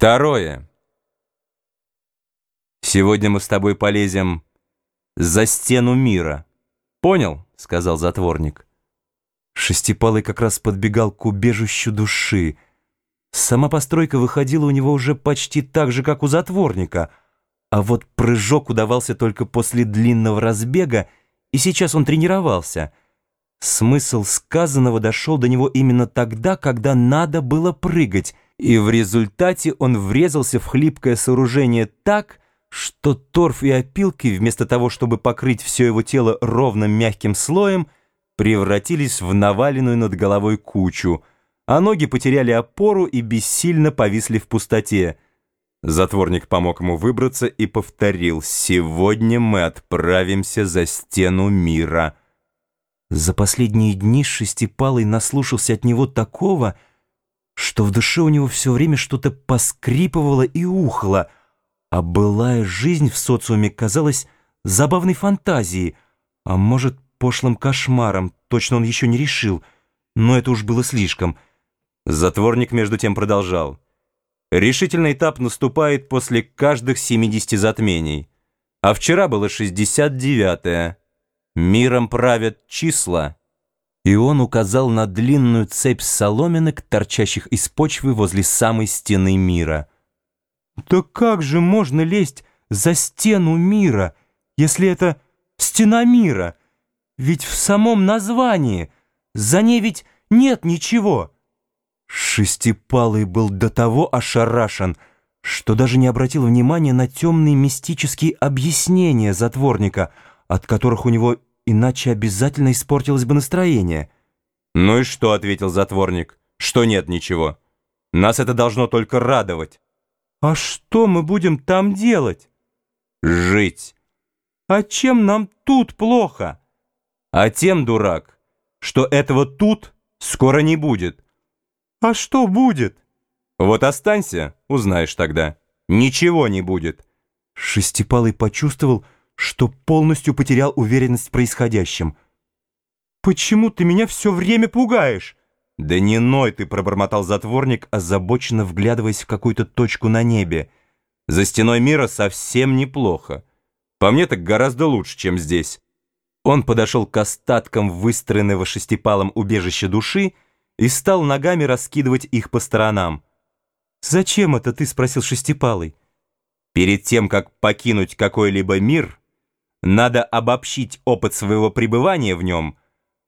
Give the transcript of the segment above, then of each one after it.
Второе. Сегодня мы с тобой полезем за стену мира. Понял? Сказал затворник. Шестипалый как раз подбегал к убежищу души. Сама постройка выходила у него уже почти так же, как у затворника, а вот прыжок удавался только после длинного разбега, и сейчас он тренировался. Смысл сказанного дошел до него именно тогда, когда надо было прыгать, и в результате он врезался в хлипкое сооружение так, что торф и опилки, вместо того, чтобы покрыть все его тело ровным мягким слоем, превратились в наваленную над головой кучу, а ноги потеряли опору и бессильно повисли в пустоте. Затворник помог ему выбраться и повторил «Сегодня мы отправимся за стену мира». За последние дни Шестипалый наслушался от него такого, что в душе у него все время что-то поскрипывало и ухло, а былая жизнь в социуме казалась забавной фантазией, а может, пошлым кошмаром, точно он еще не решил, но это уж было слишком. Затворник между тем продолжал. Решительный этап наступает после каждых 70 затмений. А вчера было 69-е. Миром правят числа. И он указал на длинную цепь соломинок, торчащих из почвы возле самой стены мира. «Да как же можно лезть за стену мира, если это стена мира? Ведь в самом названии, за ней ведь нет ничего». Шестипалый был до того ошарашен, что даже не обратил внимания на темные мистические объяснения затворника, от которых у него иначе обязательно испортилось бы настроение. «Ну и что?» — ответил затворник. «Что нет ничего. Нас это должно только радовать». «А что мы будем там делать?» «Жить». «А чем нам тут плохо?» «А тем, дурак, что этого тут скоро не будет». «А что будет?» «Вот останься, узнаешь тогда. Ничего не будет». Шестипалый почувствовал, что полностью потерял уверенность в происходящем. «Почему ты меня все время пугаешь?» «Да не ной ты», — пробормотал затворник, озабоченно вглядываясь в какую-то точку на небе. «За стеной мира совсем неплохо. По мне так гораздо лучше, чем здесь». Он подошел к остаткам выстроенного шестипалом убежища души и стал ногами раскидывать их по сторонам. «Зачем это ты?» — спросил Шестипалый. «Перед тем, как покинуть какой-либо мир, надо обобщить опыт своего пребывания в нем,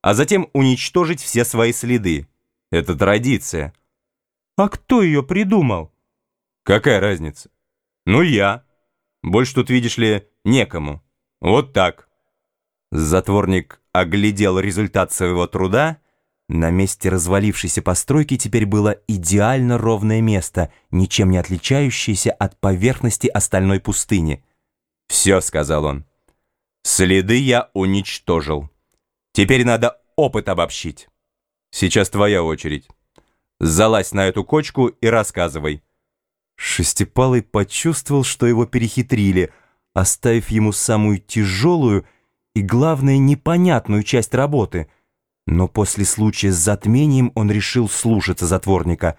а затем уничтожить все свои следы. Это традиция». «А кто ее придумал?» «Какая разница?» «Ну, я. Больше тут, видишь ли, некому. Вот так». Затворник оглядел результат своего труда на месте развалившейся постройки теперь было идеально ровное место, ничем не отличающееся от поверхности остальной пустыни. «Все», — сказал он, — «следы я уничтожил. Теперь надо опыт обобщить. Сейчас твоя очередь. Залазь на эту кочку и рассказывай». Шестипалый почувствовал, что его перехитрили, оставив ему самую тяжелую и, главное, непонятную часть работы — но после случая с затмением он решил слушаться затворника.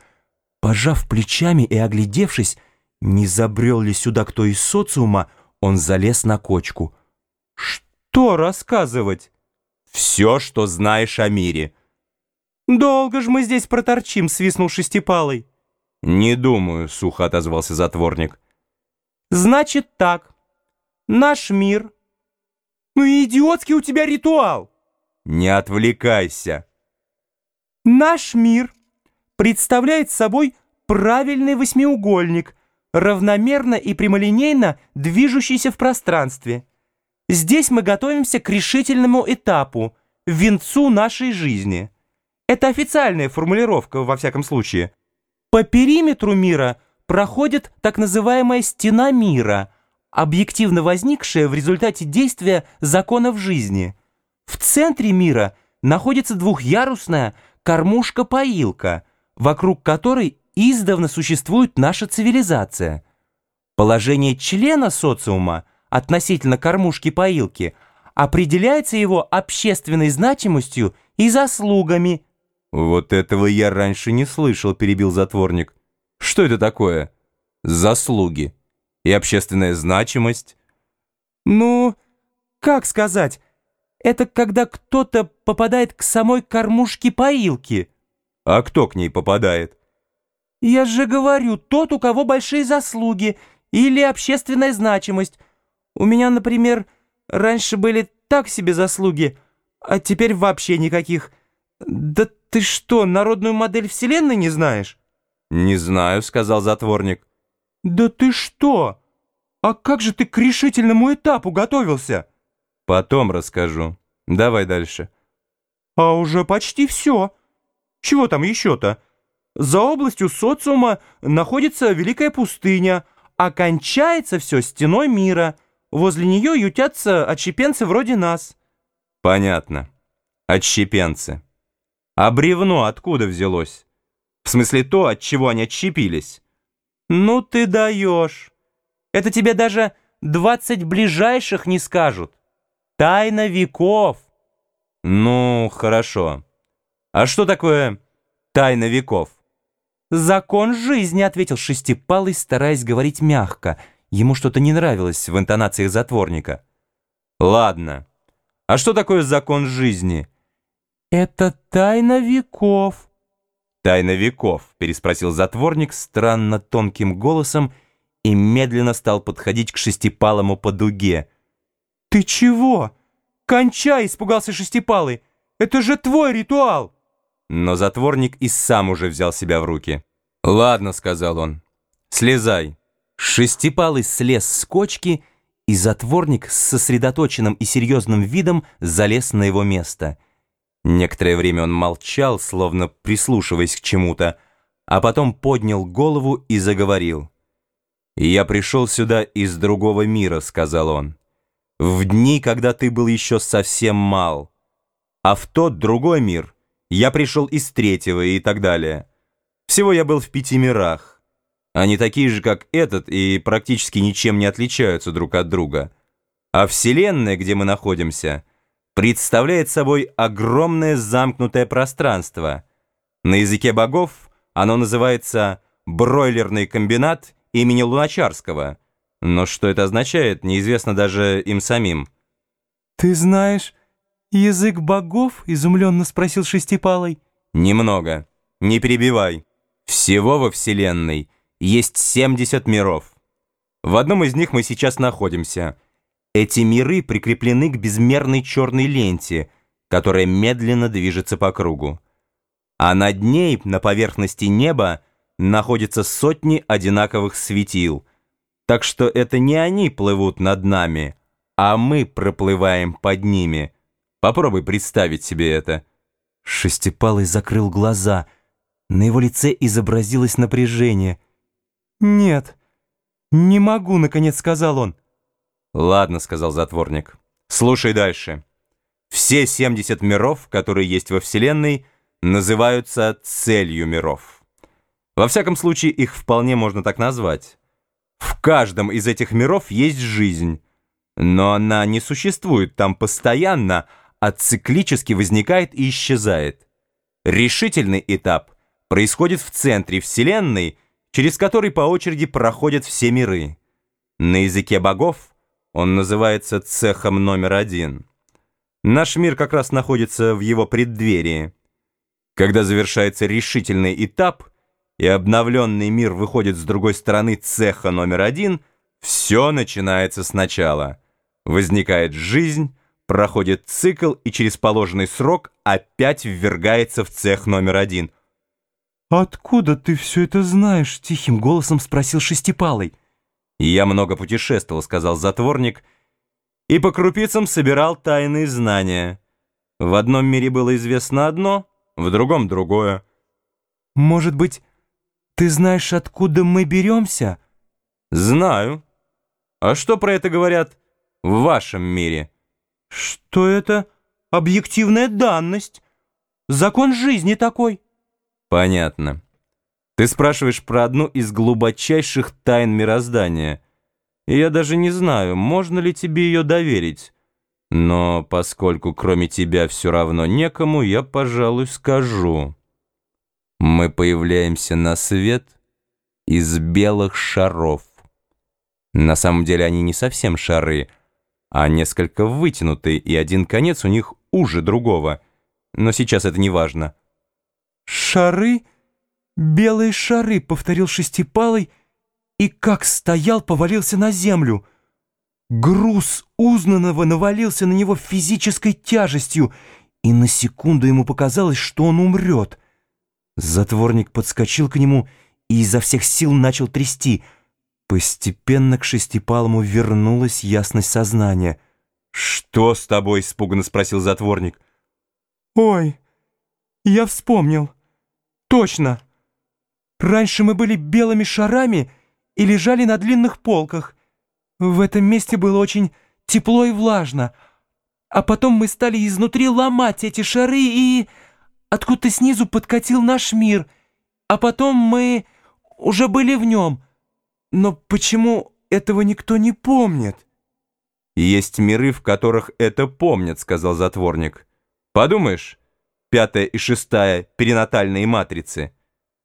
Пожав плечами и оглядевшись, не забрел ли сюда кто из социума, он залез на кочку. «Что рассказывать?» «Все, что знаешь о мире». «Долго ж мы здесь проторчим», — свистнул Шестипалый. «Не думаю», — сухо отозвался затворник. «Значит так. Наш мир...» «Ну и идиотский у тебя ритуал!» Не отвлекайся. Наш мир представляет собой правильный восьмиугольник, равномерно и прямолинейно движущийся в пространстве. Здесь мы готовимся к решительному этапу, венцу нашей жизни. Это официальная формулировка, во всяком случае. По периметру мира проходит так называемая «стена мира», объективно возникшая в результате действия законов жизни – в центре мира находится двухъярусная кормушка-поилка, вокруг которой издавна существует наша цивилизация. Положение члена социума относительно кормушки-поилки определяется его общественной значимостью и заслугами. «Вот этого я раньше не слышал», — перебил затворник. «Что это такое? заслуги и общественная значимость. Ну, как сказать, это когда кто-то попадает к самой кормушке поилки. А кто к ней попадает? Я же говорю, тот, у кого большие заслуги или общественная значимость. У меня, например, раньше были так себе заслуги, а теперь вообще никаких. Да ты что, народную модель Вселенной не знаешь? «Не знаю», — сказал затворник. «Да ты что? А как же ты к решительному этапу готовился?» «Потом расскажу. Давай дальше». «А уже почти все. Чего там еще-то? За областью социума находится Великая пустыня, а кончается все стеной мира. Возле нее ютятся отщепенцы вроде нас». «Понятно. Отщепенцы. А бревно откуда взялось?» В смысле то, от чего они отщепились. Ну ты даешь. Это тебе даже двадцать ближайших не скажут. Тайна веков. Ну, хорошо. А что такое тайна веков? Закон жизни, ответил Шестипалый, стараясь говорить мягко. Ему что-то не нравилось в интонациях затворника. Ладно. А что такое закон жизни? Это тайна веков. «Тайна веков», — переспросил затворник странно тонким голосом и медленно стал подходить к шестипалому по дуге. «Ты чего? Кончай!» — испугался шестипалый. «Это же твой ритуал!» Но затворник и сам уже взял себя в руки. «Ладно», — сказал он, — «слезай». Шестипалый слез с кочки, и затворник с сосредоточенным и серьезным видом залез на его место — Некоторое время он молчал, словно прислушиваясь к чему-то, а потом поднял голову и заговорил. «Я пришел сюда из другого мира», — сказал он. «В дни, когда ты был еще совсем мал. А в тот другой мир я пришел из третьего и так далее. Всего я был в пяти мирах. Они такие же, как этот, и практически ничем не отличаются друг от друга. А Вселенная, где мы находимся — представляет собой огромное замкнутое пространство. На языке богов оно называется «бройлерный комбинат» имени Луначарского. Но что это означает, неизвестно даже им самим. «Ты знаешь язык богов?» — изумленно спросил Шестипалый. «Немного. Не перебивай. Всего во Вселенной есть 70 миров. В одном из них мы сейчас находимся — эти миры прикреплены к безмерной черной ленте, которая медленно движется по кругу. А над ней, на поверхности неба, находятся сотни одинаковых светил. Так что это не они плывут над нами, а мы проплываем под ними. Попробуй представить себе это. Шестипалый закрыл глаза. На его лице изобразилось напряжение. «Нет, не могу», — наконец сказал он. «Ладно», — сказал затворник. «Слушай дальше. Все 70 миров, которые есть во Вселенной, называются целью миров. Во всяком случае, их вполне можно так назвать. В каждом из этих миров есть жизнь, но она не существует там постоянно, а циклически возникает и исчезает. Решительный этап происходит в центре Вселенной, через который по очереди проходят все миры. На языке богов — он называется цехом номер один. Наш мир как раз находится в его преддверии. Когда завершается решительный этап, и обновленный мир выходит с другой стороны цеха номер один, все начинается сначала. Возникает жизнь, проходит цикл и через положенный срок опять ввергается в цех номер один. «Откуда ты все это знаешь?» — тихим голосом спросил Шестипалый. «Я много путешествовал», — сказал затворник, «и по крупицам собирал тайные знания. В одном мире было известно одно, в другом — другое». «Может быть, ты знаешь, откуда мы беремся?» «Знаю. А что про это говорят в вашем мире?» «Что это объективная данность? Закон жизни такой». «Понятно». Ты спрашиваешь про одну из глубочайших тайн мироздания. И я даже не знаю, можно ли тебе ее доверить. Но поскольку кроме тебя все равно некому, я, пожалуй, скажу. Мы появляемся на свет из белых шаров. На самом деле они не совсем шары, а несколько вытянутые, и один конец у них уже другого. Но сейчас это не важно. «Шары? Белые шары», — повторил Шестипалый, и как стоял, повалился на землю. Груз узнанного навалился на него физической тяжестью, и на секунду ему показалось, что он умрет. Затворник подскочил к нему и изо всех сил начал трясти. Постепенно к Шестипалому вернулась ясность сознания. «Что с тобой?» — испуганно спросил затворник. «Ой, я вспомнил. Точно. Раньше мы были белыми шарами и лежали на длинных полках. В этом месте было очень тепло и влажно. А потом мы стали изнутри ломать эти шары и... Откуда-то снизу подкатил наш мир. А потом мы уже были в нем. Но почему этого никто не помнит?» «Есть миры, в которых это помнят», — сказал затворник. «Подумаешь, пятая и шестая перинатальные матрицы.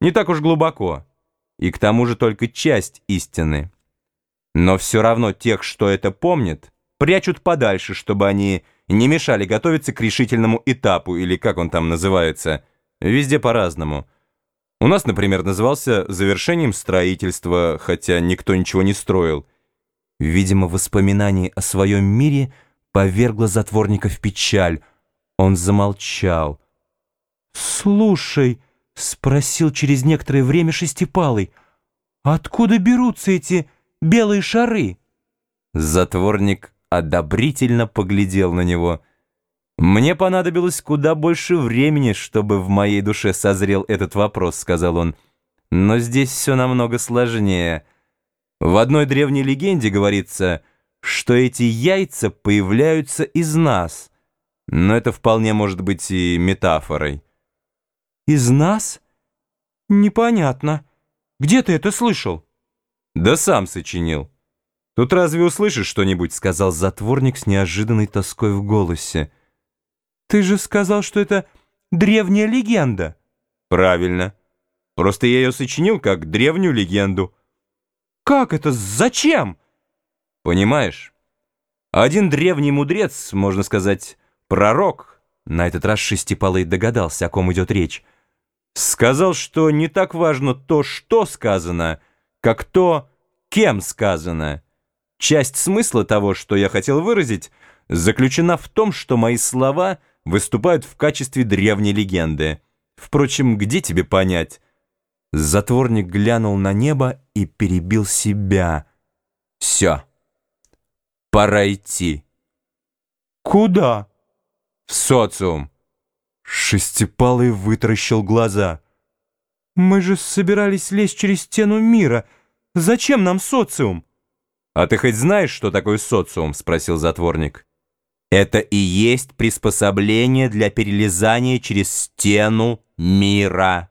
Не так уж глубоко. И к тому же только часть истины. Но все равно тех, что это помнят, прячут подальше, чтобы они не мешали готовиться к решительному этапу, или как он там называется. Везде по-разному. У нас, например, назывался завершением строительства, хотя никто ничего не строил. Видимо, воспоминание о своем мире повергло затворника в печаль. Он замолчал. «Слушай», — спросил через некоторое время Шестипалый, «откуда берутся эти белые шары?» Затворник одобрительно поглядел на него. «Мне понадобилось куда больше времени, чтобы в моей душе созрел этот вопрос», — сказал он. «Но здесь все намного сложнее. В одной древней легенде говорится, что эти яйца появляются из нас, но это вполне может быть и метафорой». «Из нас? Непонятно. Где ты это слышал?» «Да сам сочинил. Тут разве услышишь что-нибудь?» — сказал затворник с неожиданной тоской в голосе. «Ты же сказал, что это древняя легенда». «Правильно. Просто я ее сочинил как древнюю легенду». «Как это? Зачем?» «Понимаешь, один древний мудрец, можно сказать, пророк, на этот раз Шестипалый догадался, о ком идет речь, сказал, что не так важно то, что сказано, как то, кем сказано. Часть смысла того, что я хотел выразить, заключена в том, что мои слова выступают в качестве древней легенды. Впрочем, где тебе понять? Затворник глянул на небо и перебил себя. Все. Пора идти. Куда? В социум. Шестипалый вытаращил глаза. «Мы же собирались лезть через стену мира. Зачем нам социум?» «А ты хоть знаешь, что такое социум?» — спросил затворник. «Это и есть приспособление для перелезания через стену мира».